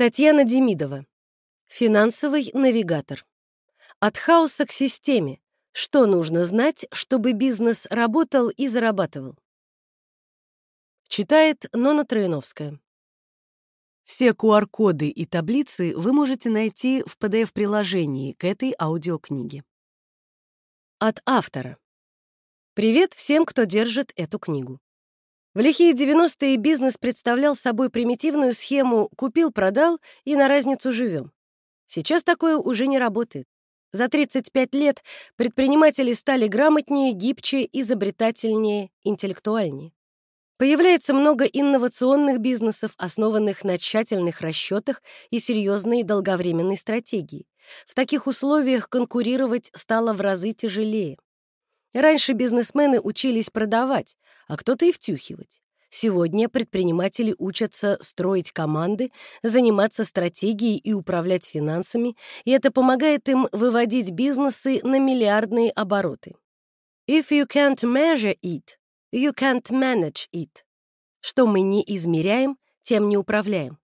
Татьяна Демидова. Финансовый навигатор. От хаоса к системе. Что нужно знать, чтобы бизнес работал и зарабатывал? Читает Нона Троиновская. Все QR-коды и таблицы вы можете найти в PDF-приложении к этой аудиокниге. От автора. Привет всем, кто держит эту книгу. В лихие 90-е бизнес представлял собой примитивную схему «купил-продал» и на разницу живем. Сейчас такое уже не работает. За 35 лет предприниматели стали грамотнее, гибче, изобретательнее, интеллектуальнее. Появляется много инновационных бизнесов, основанных на тщательных расчетах и серьезной долговременной стратегии. В таких условиях конкурировать стало в разы тяжелее. Раньше бизнесмены учились продавать, а кто-то и втюхивать. Сегодня предприниматели учатся строить команды, заниматься стратегией и управлять финансами, и это помогает им выводить бизнесы на миллиардные обороты. If you can't measure it, you can't manage it. Что мы не измеряем, тем не управляем.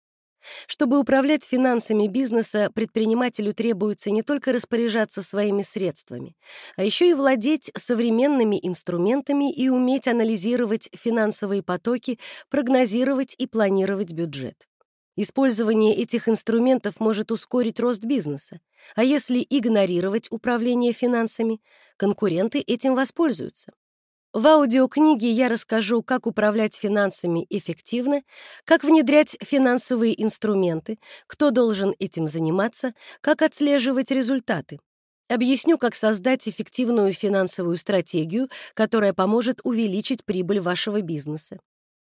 Чтобы управлять финансами бизнеса, предпринимателю требуется не только распоряжаться своими средствами, а еще и владеть современными инструментами и уметь анализировать финансовые потоки, прогнозировать и планировать бюджет. Использование этих инструментов может ускорить рост бизнеса, а если игнорировать управление финансами, конкуренты этим воспользуются. В аудиокниге я расскажу, как управлять финансами эффективно, как внедрять финансовые инструменты, кто должен этим заниматься, как отслеживать результаты. Объясню, как создать эффективную финансовую стратегию, которая поможет увеличить прибыль вашего бизнеса.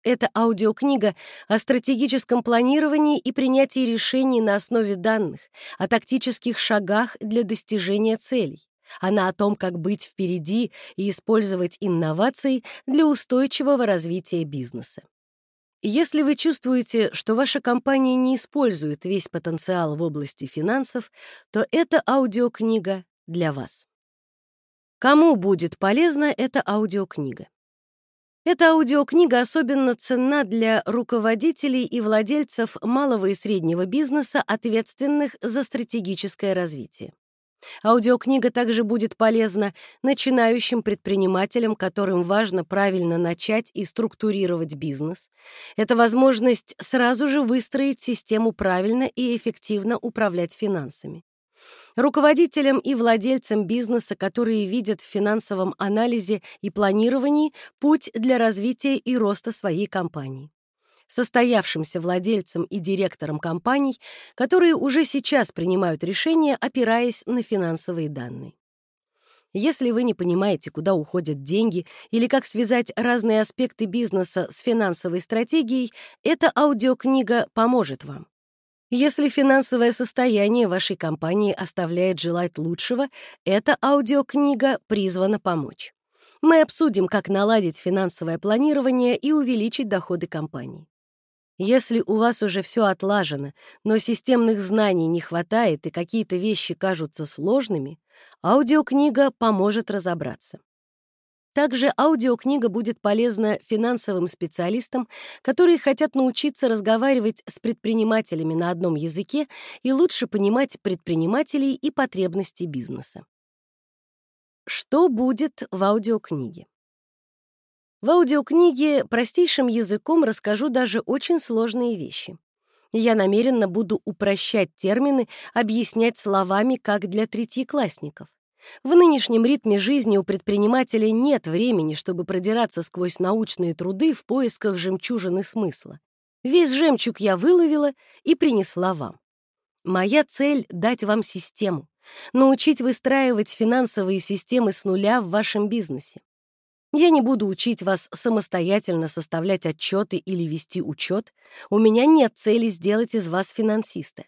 Это аудиокнига о стратегическом планировании и принятии решений на основе данных, о тактических шагах для достижения целей. Она о том, как быть впереди и использовать инновации для устойчивого развития бизнеса. Если вы чувствуете, что ваша компания не использует весь потенциал в области финансов, то эта аудиокнига для вас. Кому будет полезна эта аудиокнига? Эта аудиокнига особенно ценна для руководителей и владельцев малого и среднего бизнеса, ответственных за стратегическое развитие. Аудиокнига также будет полезна начинающим предпринимателям, которым важно правильно начать и структурировать бизнес. Это возможность сразу же выстроить систему правильно и эффективно управлять финансами. Руководителям и владельцам бизнеса, которые видят в финансовом анализе и планировании путь для развития и роста своей компании состоявшимся владельцам и директорам компаний, которые уже сейчас принимают решения, опираясь на финансовые данные. Если вы не понимаете, куда уходят деньги или как связать разные аспекты бизнеса с финансовой стратегией, эта аудиокнига поможет вам. Если финансовое состояние вашей компании оставляет желать лучшего, эта аудиокнига призвана помочь. Мы обсудим, как наладить финансовое планирование и увеличить доходы компании. Если у вас уже все отлажено, но системных знаний не хватает и какие-то вещи кажутся сложными, аудиокнига поможет разобраться. Также аудиокнига будет полезна финансовым специалистам, которые хотят научиться разговаривать с предпринимателями на одном языке и лучше понимать предпринимателей и потребности бизнеса. Что будет в аудиокниге? В аудиокниге простейшим языком расскажу даже очень сложные вещи. Я намеренно буду упрощать термины, объяснять словами, как для третьеклассников. В нынешнем ритме жизни у предпринимателей нет времени, чтобы продираться сквозь научные труды в поисках жемчужины смысла. Весь жемчуг я выловила и принесла вам. Моя цель — дать вам систему, научить выстраивать финансовые системы с нуля в вашем бизнесе. Я не буду учить вас самостоятельно составлять отчеты или вести учет. У меня нет цели сделать из вас финансиста.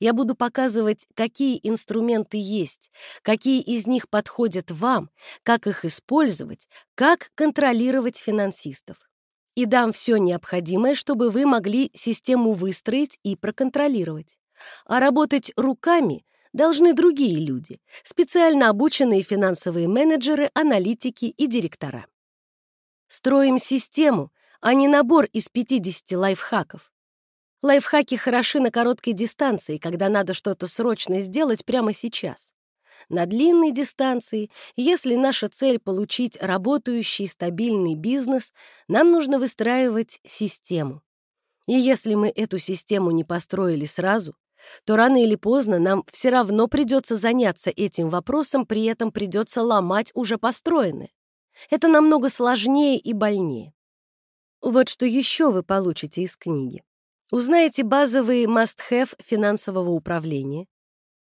Я буду показывать, какие инструменты есть, какие из них подходят вам, как их использовать, как контролировать финансистов. И дам все необходимое, чтобы вы могли систему выстроить и проконтролировать. А работать руками должны другие люди, специально обученные финансовые менеджеры, аналитики и директора. Строим систему, а не набор из 50 лайфхаков. Лайфхаки хороши на короткой дистанции, когда надо что-то срочно сделать прямо сейчас. На длинной дистанции, если наша цель — получить работающий стабильный бизнес, нам нужно выстраивать систему. И если мы эту систему не построили сразу, то рано или поздно нам все равно придется заняться этим вопросом, при этом придется ломать уже построенное. Это намного сложнее и больнее. Вот что еще вы получите из книги. Узнаете базовые must-have финансового управления,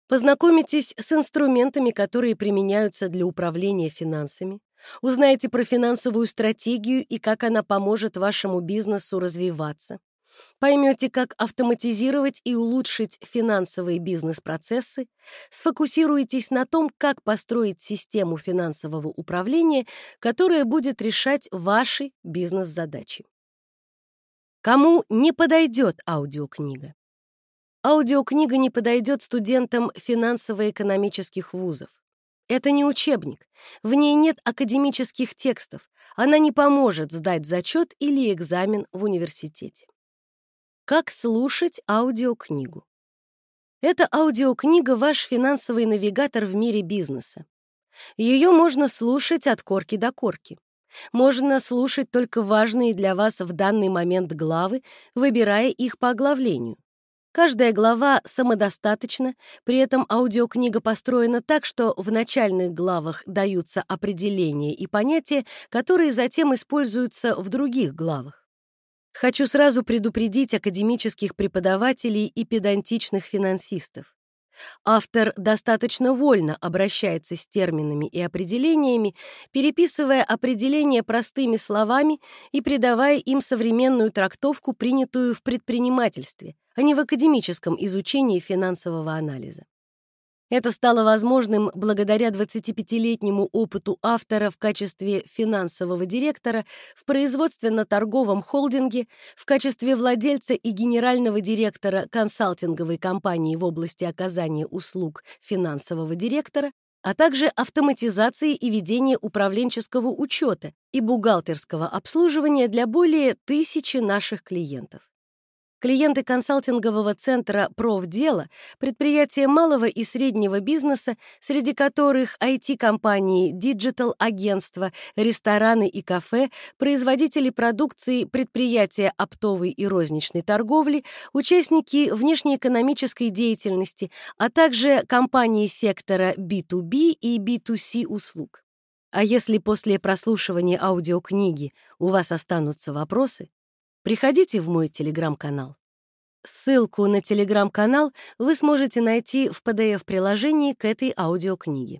познакомитесь с инструментами, которые применяются для управления финансами, узнаете про финансовую стратегию и как она поможет вашему бизнесу развиваться, Поймете, как автоматизировать и улучшить финансовые бизнес-процессы, сфокусируетесь на том, как построить систему финансового управления, которая будет решать ваши бизнес-задачи. Кому не подойдет аудиокнига? Аудиокнига не подойдет студентам финансово-экономических вузов. Это не учебник, в ней нет академических текстов, она не поможет сдать зачет или экзамен в университете. Как слушать аудиокнигу? Эта аудиокнига — ваш финансовый навигатор в мире бизнеса. Ее можно слушать от корки до корки. Можно слушать только важные для вас в данный момент главы, выбирая их по оглавлению. Каждая глава самодостаточна, при этом аудиокнига построена так, что в начальных главах даются определения и понятия, которые затем используются в других главах. Хочу сразу предупредить академических преподавателей и педантичных финансистов. Автор достаточно вольно обращается с терминами и определениями, переписывая определения простыми словами и придавая им современную трактовку, принятую в предпринимательстве, а не в академическом изучении финансового анализа. Это стало возможным благодаря 25-летнему опыту автора в качестве финансового директора в производственно-торговом холдинге, в качестве владельца и генерального директора консалтинговой компании в области оказания услуг финансового директора, а также автоматизации и ведения управленческого учета и бухгалтерского обслуживания для более тысячи наших клиентов. Клиенты консалтингового центра «Профдело» — предприятия малого и среднего бизнеса, среди которых IT-компании, digital -агентства, рестораны и кафе, производители продукции, предприятия оптовой и розничной торговли, участники внешнеэкономической деятельности, а также компании сектора B2B и B2C услуг. А если после прослушивания аудиокниги у вас останутся вопросы, приходите в мой телеграм-канал. Ссылку на телеграм-канал вы сможете найти в PDF-приложении к этой аудиокниге.